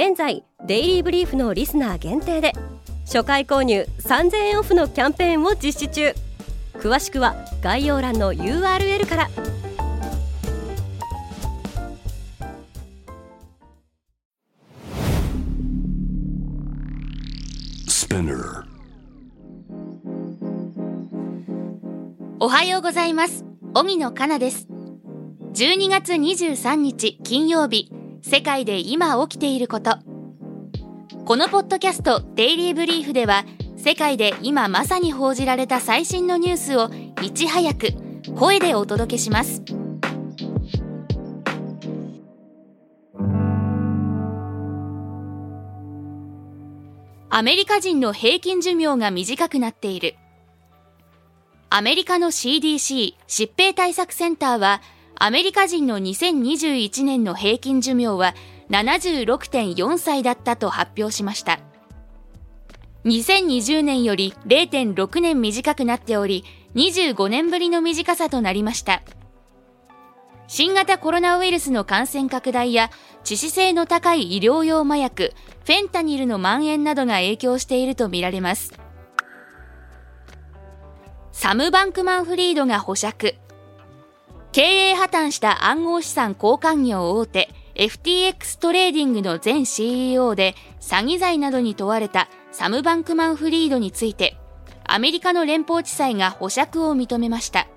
現在デイリーブリーフのリスナー限定で初回購入3000円オフのキャンペーンを実施中。詳しくは概要欄の URL から。おはようございます。荻野かなです。12月23日金曜日世界で今起きていること。このポッドキャストデイリーブリーフでは世界で今まさに報じられた最新のニュースをいち早く声でお届けします。アメリカ人の平均寿命が短くなっている。アメリカの CDC 疾病対策センターはアメリカ人の2021年の平均寿命は76.4歳だったと発表しました。2020年より0.6年短くなっており25年ぶりの短さとなりました。新型コロナウイルスの感染拡大や致死性の高い医療用麻薬フェンタニルの蔓延などが影響しているとみられます。サム・バンクマンフリードが保釈。経営破綻した暗号資産交換業大手 FTX トレーディングの前 CEO で詐欺罪などに問われたサム・バンクマンフリードについてアメリカの連邦地裁が保釈を認めました。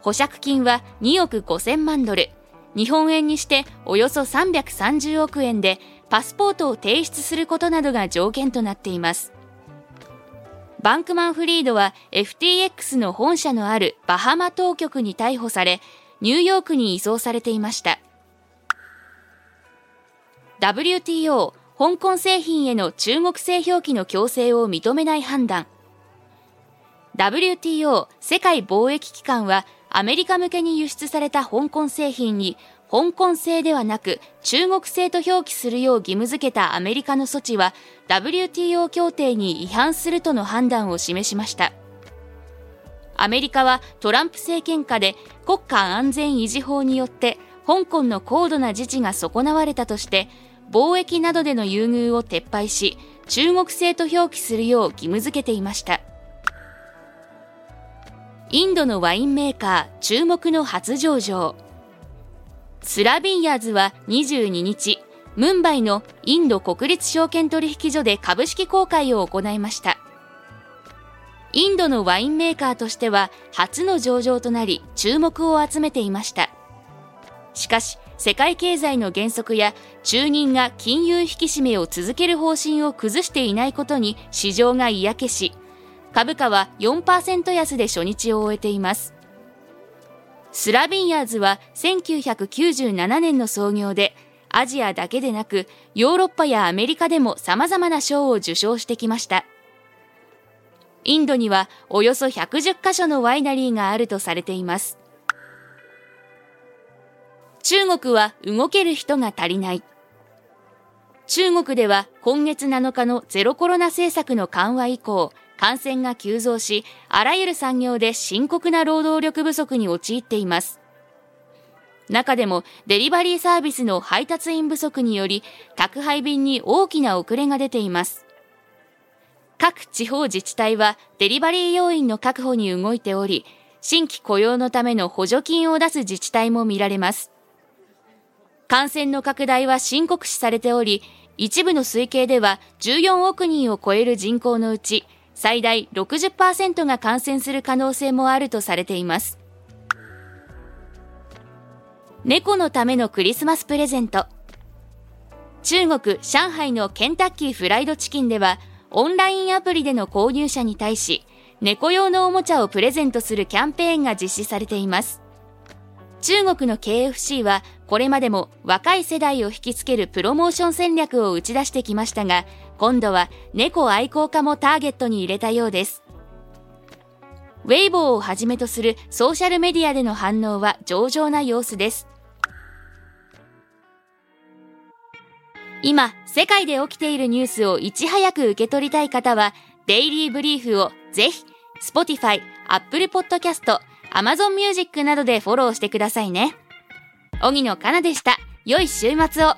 保釈金は2億5000万ドル、日本円にしておよそ330億円でパスポートを提出することなどが条件となっています。バンクマンフリードは FTX の本社のあるバハマ当局に逮捕され、ニューヨークに移送されていました。WTO 香港製品への中国製表記の強制を認めない判断。WTO 世界貿易機関はアメリカ向けに輸出された香港製品に香港製ではなく中国製と表記するよう義務付けたアメリカの措置は WTO 協定に違反するとの判断を示しました。アメリカはトランプ政権下で国家安全維持法によって香港の高度な自治が損なわれたとして貿易などでの優遇を撤廃し中国製と表記するよう義務付けていました。インドのワインメーカー注目の初上場。スラビンヤーズは22日、ムンバイのインド国立証券取引所で株式公開を行いました。インドのワインメーカーとしては初の上場となり注目を集めていました。しかし、世界経済の減速や中銀が金融引き締めを続ける方針を崩していないことに市場が嫌気し、株価は4%安で初日を終えています。スラビンヤーズは1997年の創業で、アジアだけでなく、ヨーロッパやアメリカでも様々な賞を受賞してきました。インドにはおよそ110カ所のワイナリーがあるとされています。中国は動ける人が足りない。中国では今月7日のゼロコロナ政策の緩和以降、感染が急増し、あらゆる産業で深刻な労働力不足に陥っています。中でもデリバリーサービスの配達員不足により宅配便に大きな遅れが出ています。各地方自治体はデリバリー要員の確保に動いており、新規雇用のための補助金を出す自治体も見られます。感染の拡大は深刻視されており、一部の推計では14億人を超える人口のうち最大60%が感染する可能性もあるとされています。猫のためのクリスマスプレゼント。中国・上海のケンタッキーフライドチキンでは、オンラインアプリでの購入者に対し、猫用のおもちゃをプレゼントするキャンペーンが実施されています。中国の KFC はこれまでも若い世代を引きつけるプロモーション戦略を打ち出してきましたが、今度は猫愛好家もターゲットに入れたようです。ウェイボーをはじめとするソーシャルメディアでの反応は上々な様子です。今、世界で起きているニュースをいち早く受け取りたい方は、デイリーブリーフをぜひ、Spotify、Apple Podcast、Amazon Music などでフォローしてくださいね。荻野かなでした。良い週末を。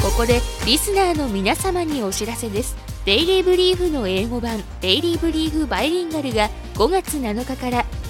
ここでリスナーの皆様にお知らせですデイリーブリーフの英語版デイリーブリーフバイリンガルが5月7日から